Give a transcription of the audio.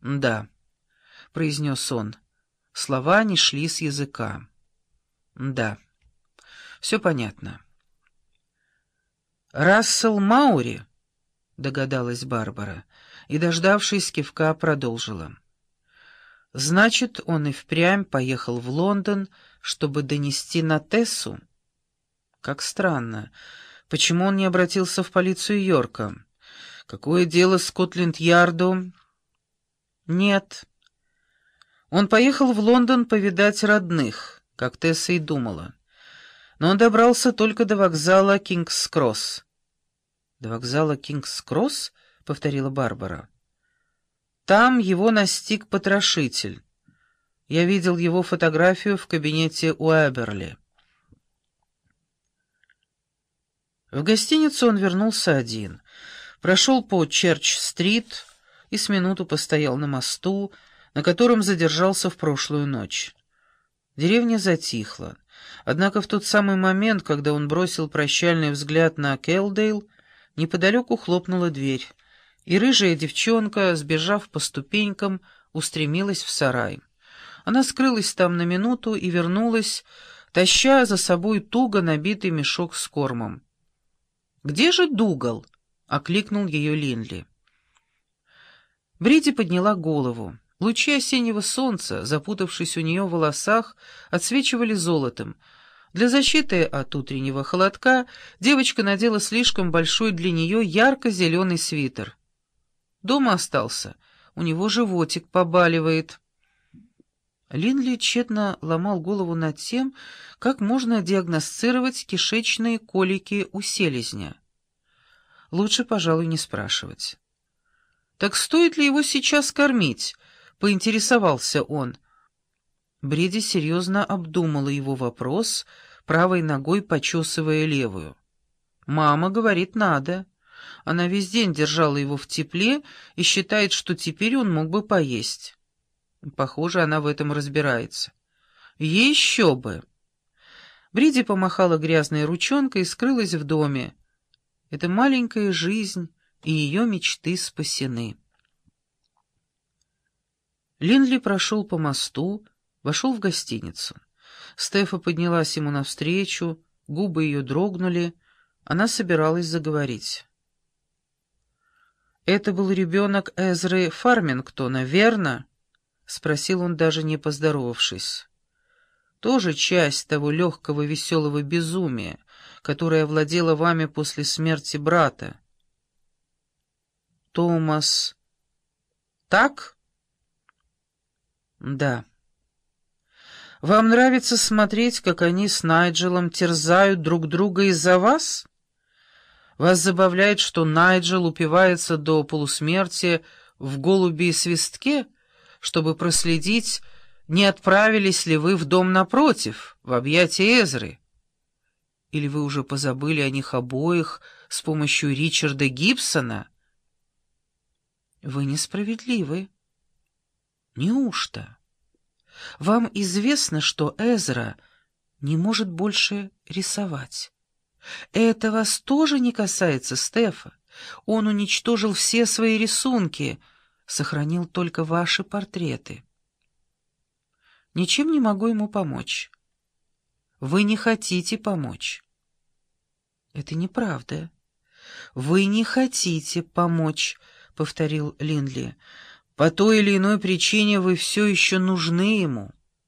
«Да», — произнес он. Слова не шли с языка. «Да, все понятно». «Рассел Маури», — догадалась Барбара, и, дождавшись кивка, продолжила. «Значит, он и впрямь поехал в Лондон, чтобы донести на Тессу?» «Как странно. Почему он не обратился в полицию Йорка? Какое дело Скотленд-Ярду?» «Нет. Он поехал в Лондон повидать родных, как Тесса и думала» но он добрался только до вокзала Кингс-Кросс. «До вокзала Кингс-Кросс?» — повторила Барбара. «Там его настиг потрошитель. Я видел его фотографию в кабинете Уэберли». В гостиницу он вернулся один, прошел по Черч-стрит и с минуту постоял на мосту, на котором задержался в прошлую ночь. Деревня затихла. Однако в тот самый момент, когда он бросил прощальный взгляд на Келдейл, неподалеку хлопнула дверь, и рыжая девчонка, сбежав по ступенькам, устремилась в сарай. Она скрылась там на минуту и вернулась, таща за собой туго набитый мешок с кормом. «Где же Дугал?» — окликнул ее Линли. Бриди подняла голову. Лучи осеннего солнца, запутавшись у нее в волосах, отсвечивали золотом. Для защиты от утреннего холодка девочка надела слишком большой для нее ярко-зеленый свитер. Дома остался. У него животик побаливает. Линли тщетно ломал голову над тем, как можно диагностировать кишечные колики у селезня. Лучше, пожалуй, не спрашивать. «Так стоит ли его сейчас кормить?» поинтересовался он. Бреди серьезно обдумала его вопрос, правой ногой почесывая левую. «Мама говорит, надо. Она весь день держала его в тепле и считает, что теперь он мог бы поесть. Похоже, она в этом разбирается. Еще бы!» Бриди помахала грязной ручонкой и скрылась в доме. Это маленькая жизнь, и ее мечты спасены. Линли прошел по мосту, вошел в гостиницу. Стефа поднялась ему навстречу, губы ее дрогнули, она собиралась заговорить. «Это был ребенок Эзры Фармингтона, верно?» — спросил он, даже не поздоровавшись. «Тоже часть того легкого веселого безумия, которое овладело вами после смерти брата». «Томас...» «Так?» «Да». «Вам нравится смотреть, как они с Найджелом терзают друг друга из-за вас? Вас забавляет, что Найджел упивается до полусмерти в голуби и свистке, чтобы проследить, не отправились ли вы в дом напротив, в объятия Эзры? Или вы уже позабыли о них обоих с помощью Ричарда Гибсона?» «Вы несправедливы». Неужто? Вам известно, что Эзра не может больше рисовать. Это вас тоже не касается Стефа. Он уничтожил все свои рисунки, сохранил только ваши портреты. Ничем не могу ему помочь. Вы не хотите помочь. Это неправда. Вы не хотите помочь, — повторил Линдли. По той или иной причине вы все еще нужны ему.